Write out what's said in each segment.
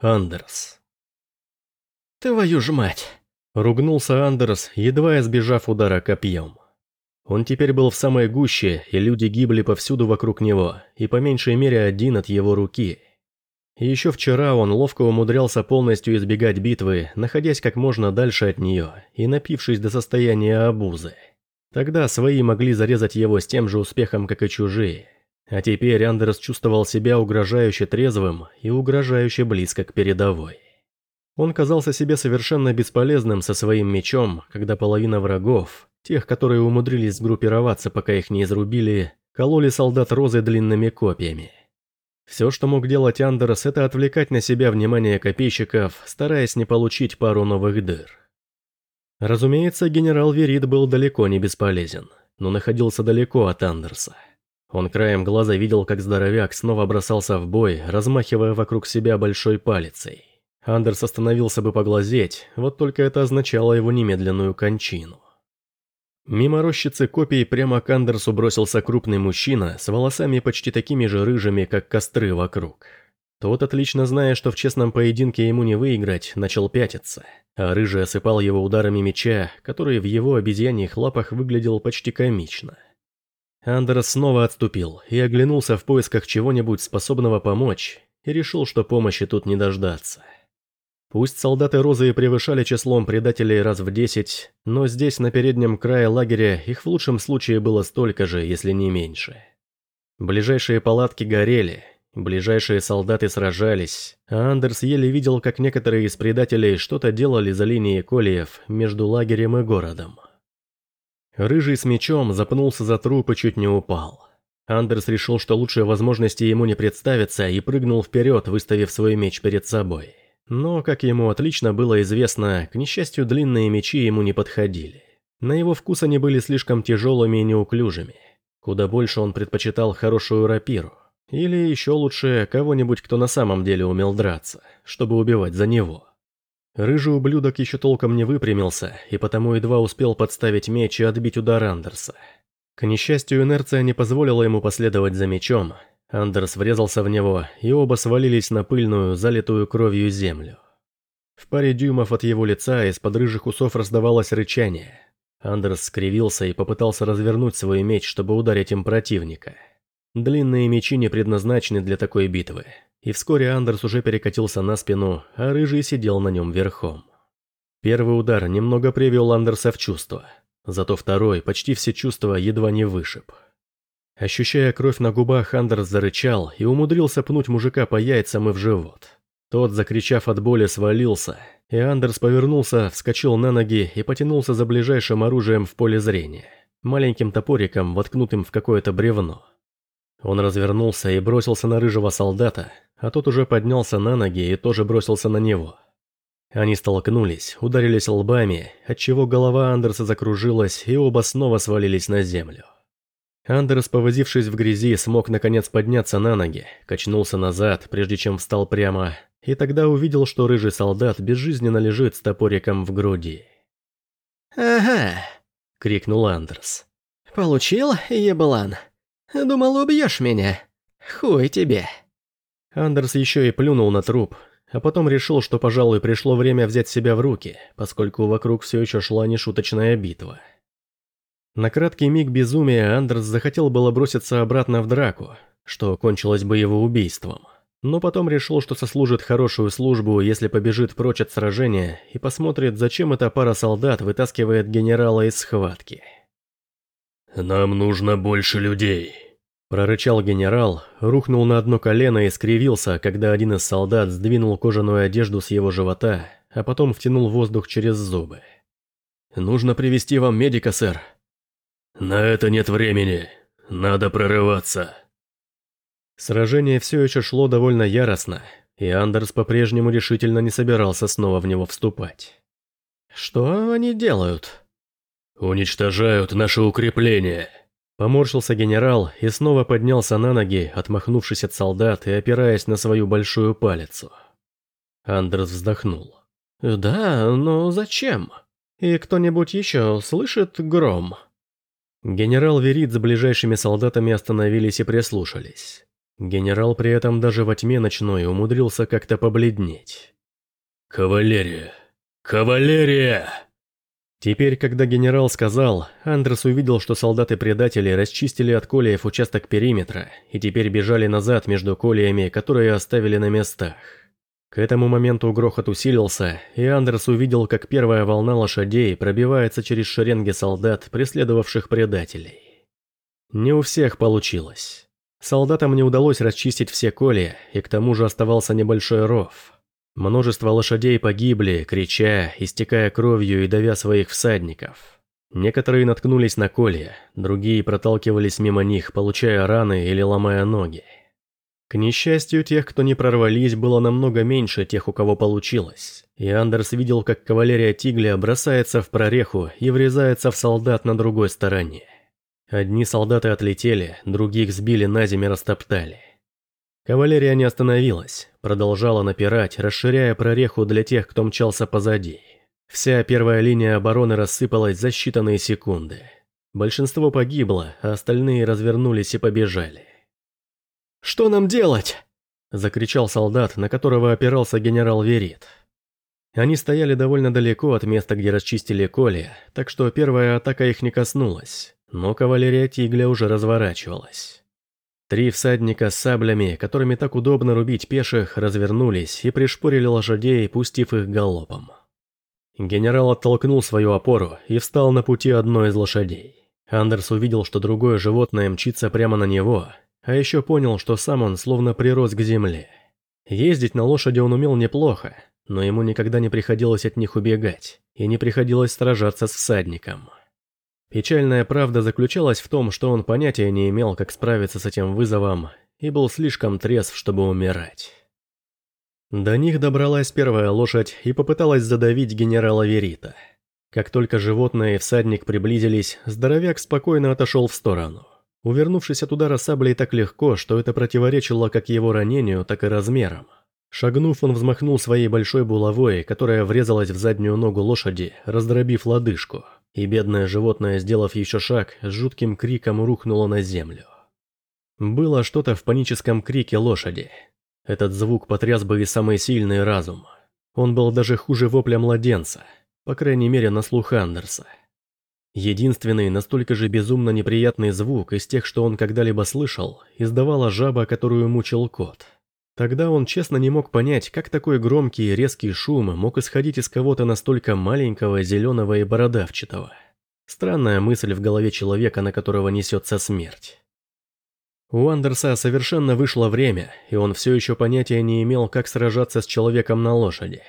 Андерс. «Твою ж мать!» – ругнулся Андерс, едва избежав удара копьем. Он теперь был в самой гуще, и люди гибли повсюду вокруг него, и по меньшей мере один от его руки. Еще вчера он ловко умудрялся полностью избегать битвы, находясь как можно дальше от нее и напившись до состояния обузы. Тогда свои могли зарезать его с тем же успехом, как и чужие. А теперь Андерс чувствовал себя угрожающе трезвым и угрожающе близко к передовой. Он казался себе совершенно бесполезным со своим мечом, когда половина врагов, тех, которые умудрились сгруппироваться, пока их не изрубили, кололи солдат розы длинными копьями. Все, что мог делать Андерс, это отвлекать на себя внимание копейщиков, стараясь не получить пару новых дыр. Разумеется, генерал Верит был далеко не бесполезен, но находился далеко от Андерса. Он краем глаза видел, как здоровяк снова бросался в бой, размахивая вокруг себя большой палицей. Андерс остановился бы поглазеть, вот только это означало его немедленную кончину. Мимо рощицы копий прямо к Андерсу бросился крупный мужчина с волосами почти такими же рыжими, как костры вокруг. Тот, отлично зная, что в честном поединке ему не выиграть, начал пятиться, а рыжий осыпал его ударами меча, который в его обезьяньих лапах выглядел почти комично. Андерс снова отступил и оглянулся в поисках чего-нибудь способного помочь, и решил, что помощи тут не дождаться. Пусть солдаты Розы превышали числом предателей раз в десять, но здесь, на переднем крае лагеря, их в лучшем случае было столько же, если не меньше. Ближайшие палатки горели, ближайшие солдаты сражались, а Андерс еле видел, как некоторые из предателей что-то делали за линией колеев между лагерем и городом. Рыжий с мечом запнулся за труп и чуть не упал. Андерс решил, что лучшей возможности ему не представится, и прыгнул вперед, выставив свой меч перед собой. Но, как ему отлично было известно, к несчастью, длинные мечи ему не подходили. На его вкус они были слишком тяжелыми и неуклюжими. Куда больше он предпочитал хорошую рапиру. Или еще лучше, кого-нибудь, кто на самом деле умел драться, чтобы убивать за него. Рыжий ублюдок еще толком не выпрямился, и потому едва успел подставить меч и отбить удар Андерса. К несчастью, инерция не позволила ему последовать за мечом, Андерс врезался в него, и оба свалились на пыльную, залитую кровью землю. В паре дюймов от его лица из-под рыжих усов раздавалось рычание. Андерс скривился и попытался развернуть свой меч, чтобы ударить им противника. Длинные мечи не предназначены для такой битвы, и вскоре Андерс уже перекатился на спину, а рыжий сидел на нем верхом. Первый удар немного привел Андерса в чувство, зато второй почти все чувства едва не вышиб. Ощущая кровь на губах, Андерс зарычал и умудрился пнуть мужика по яйцам и в живот. Тот, закричав от боли, свалился, и Андерс повернулся, вскочил на ноги и потянулся за ближайшим оружием в поле зрения, маленьким топориком, воткнутым в какое-то бревно. Он развернулся и бросился на рыжего солдата, а тот уже поднялся на ноги и тоже бросился на него. Они столкнулись, ударились лбами, отчего голова Андерса закружилась, и оба снова свалились на землю. Андерс, повозившись в грязи, смог наконец подняться на ноги, качнулся назад, прежде чем встал прямо, и тогда увидел, что рыжий солдат безжизненно лежит с топориком в груди. «Ага!» — крикнул Андерс. «Получил, еблан? Думал, убьешь меня? Хуй тебе!» Андерс еще и плюнул на труп, а потом решил, что, пожалуй, пришло время взять себя в руки, поскольку вокруг все еще шла нешуточная битва. На краткий миг безумия Андерс захотел было броситься обратно в драку, что кончилось бы его убийством. Но потом решил, что сослужит хорошую службу, если побежит прочь от сражения и посмотрит, зачем эта пара солдат вытаскивает генерала из схватки. «Нам нужно больше людей», – прорычал генерал, рухнул на одно колено и скривился, когда один из солдат сдвинул кожаную одежду с его живота, а потом втянул воздух через зубы. «Нужно привести вам медика, сэр», «На это нет времени. Надо прорываться». Сражение все еще шло довольно яростно, и Андерс по-прежнему решительно не собирался снова в него вступать. «Что они делают?» «Уничтожают наше укрепление», Поморщился генерал и снова поднялся на ноги, отмахнувшись от солдат и опираясь на свою большую палицу. Андерс вздохнул. «Да, но зачем? И кто-нибудь еще слышит гром?» Генерал Верит с ближайшими солдатами остановились и прислушались. Генерал при этом даже во тьме ночной умудрился как-то побледнеть. «Кавалерия! Кавалерия!» Теперь, когда генерал сказал, Андрес увидел, что солдаты-предатели расчистили от колеев участок периметра и теперь бежали назад между колеями, которые оставили на местах. К этому моменту грохот усилился, и Андерс увидел, как первая волна лошадей пробивается через шеренги солдат, преследовавших предателей. Не у всех получилось. Солдатам не удалось расчистить все коли, и к тому же оставался небольшой ров. Множество лошадей погибли, крича, истекая кровью и давя своих всадников. Некоторые наткнулись на колья, другие проталкивались мимо них, получая раны или ломая ноги. К несчастью, тех, кто не прорвались, было намного меньше тех, у кого получилось. И Андерс видел, как кавалерия Тигля бросается в прореху и врезается в солдат на другой стороне. Одни солдаты отлетели, других сбили на землю и растоптали. Кавалерия не остановилась, продолжала напирать, расширяя прореху для тех, кто мчался позади. Вся первая линия обороны рассыпалась за считанные секунды. Большинство погибло, а остальные развернулись и побежали. «Что нам делать?» – закричал солдат, на которого опирался генерал Верит. Они стояли довольно далеко от места, где расчистили Коли, так что первая атака их не коснулась, но кавалерия Тигля уже разворачивалась. Три всадника с саблями, которыми так удобно рубить пеших, развернулись и пришпорили лошадей, пустив их галопом. Генерал оттолкнул свою опору и встал на пути одной из лошадей. Андерс увидел, что другое животное мчится прямо на него, а еще понял, что сам он словно прирос к земле. Ездить на лошади он умел неплохо, но ему никогда не приходилось от них убегать, и не приходилось сражаться с всадником. Печальная правда заключалась в том, что он понятия не имел, как справиться с этим вызовом, и был слишком трезв, чтобы умирать. До них добралась первая лошадь и попыталась задавить генерала Верита. Как только животное и всадник приблизились, здоровяк спокойно отошел в сторону. Увернувшись от удара саблей так легко, что это противоречило как его ранению, так и размерам. Шагнув, он взмахнул своей большой булавой, которая врезалась в заднюю ногу лошади, раздробив лодыжку – и бедное животное, сделав еще шаг, с жутким криком рухнуло на землю. Было что-то в паническом крике лошади. Этот звук потряс бы и самый сильный разум. Он был даже хуже вопля младенца, по крайней мере на слух Андерса. Единственный настолько же безумно неприятный звук из тех, что он когда-либо слышал, издавала жаба, которую мучил кот – Тогда он честно не мог понять, как такой громкий и резкий шум мог исходить из кого-то настолько маленького, зеленого и бородавчатого. Странная мысль в голове человека, на которого несется смерть. У Андерса совершенно вышло время, и он все еще понятия не имел, как сражаться с человеком на лошади.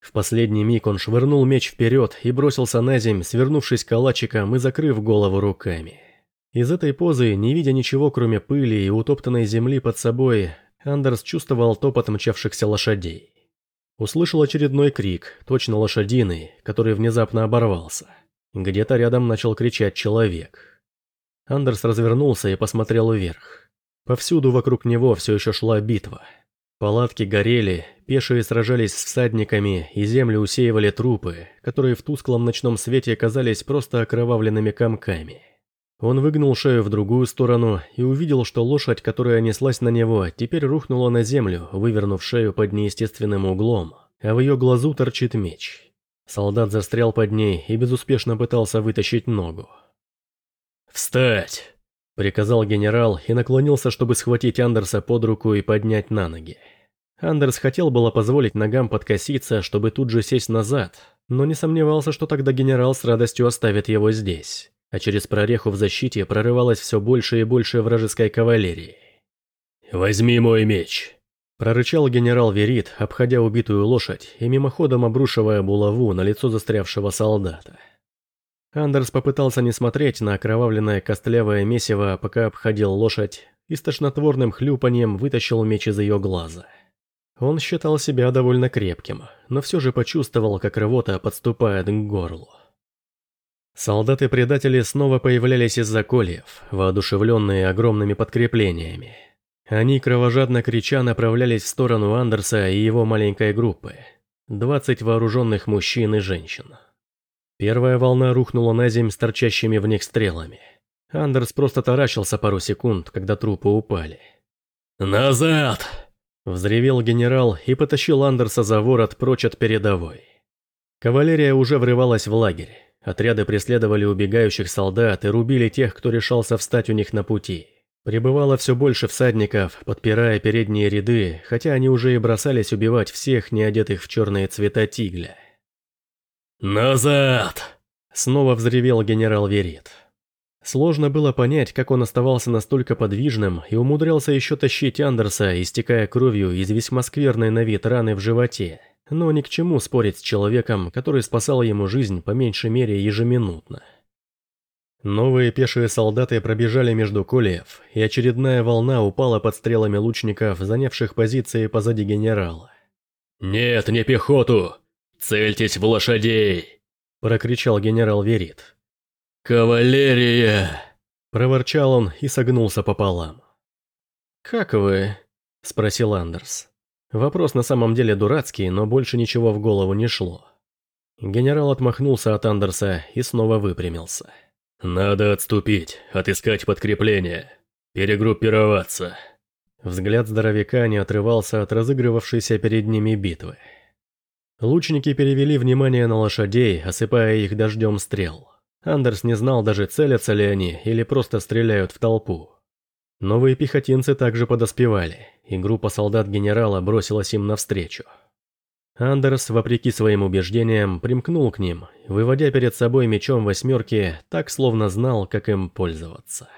В последний миг он швырнул меч вперед и бросился на земь, свернувшись калачиком и закрыв голову руками. Из этой позы, не видя ничего кроме пыли и утоптанной земли под собой, Андерс чувствовал топот мчавшихся лошадей. Услышал очередной крик, точно лошадиный, который внезапно оборвался. Где-то рядом начал кричать человек. Андерс развернулся и посмотрел вверх. Повсюду вокруг него все еще шла битва. Палатки горели, пешие сражались с всадниками, и землю усеивали трупы, которые в тусклом ночном свете казались просто окровавленными комками. Он выгнул шею в другую сторону и увидел, что лошадь, которая неслась на него, теперь рухнула на землю, вывернув шею под неестественным углом, а в ее глазу торчит меч. Солдат застрял под ней и безуспешно пытался вытащить ногу. «Встать!» – приказал генерал и наклонился, чтобы схватить Андерса под руку и поднять на ноги. Андерс хотел было позволить ногам подкоситься, чтобы тут же сесть назад, но не сомневался, что тогда генерал с радостью оставит его здесь а через прореху в защите прорывалось все больше и больше вражеской кавалерии. «Возьми мой меч!» Прорычал генерал Верит, обходя убитую лошадь и мимоходом обрушивая булаву на лицо застрявшего солдата. Андерс попытался не смотреть на окровавленное костлявое месиво, пока обходил лошадь, и с тошнотворным хлюпанием вытащил меч из ее глаза. Он считал себя довольно крепким, но все же почувствовал, как рвота подступает к горлу. Солдаты-предатели снова появлялись из-за кольев, воодушевленные огромными подкреплениями. Они кровожадно крича направлялись в сторону Андерса и его маленькой группы. 20 вооруженных мужчин и женщин. Первая волна рухнула на земь с торчащими в них стрелами. Андерс просто таращился пару секунд, когда трупы упали. «Назад!» – взревел генерал и потащил Андерса за ворот прочь от передовой. Кавалерия уже врывалась в лагерь. Отряды преследовали убегающих солдат и рубили тех, кто решался встать у них на пути. Прибывало все больше всадников, подпирая передние ряды, хотя они уже и бросались убивать всех, не одетых в черные цвета тигля. «Назад!» – снова взревел генерал Верит. Сложно было понять, как он оставался настолько подвижным и умудрялся еще тащить Андерса, истекая кровью из весьма скверной на вид раны в животе. Но ни к чему спорить с человеком, который спасал ему жизнь по меньшей мере ежеминутно. Новые пешие солдаты пробежали между колеев, и очередная волна упала под стрелами лучников, занявших позиции позади генерала. «Нет, не пехоту! Цельтесь в лошадей!» – прокричал генерал Верит. «Кавалерия!» – проворчал он и согнулся пополам. «Как вы?» – спросил Андерс. Вопрос на самом деле дурацкий, но больше ничего в голову не шло. Генерал отмахнулся от Андерса и снова выпрямился. «Надо отступить, отыскать подкрепление, перегруппироваться». Взгляд здоровяка не отрывался от разыгрывавшейся перед ними битвы. Лучники перевели внимание на лошадей, осыпая их дождем стрел. Андерс не знал даже, целятся ли они или просто стреляют в толпу. Новые пехотинцы также подоспевали, и группа солдат генерала бросилась им навстречу. Андерс, вопреки своим убеждениям, примкнул к ним, выводя перед собой мечом восьмерки, так словно знал, как им пользоваться.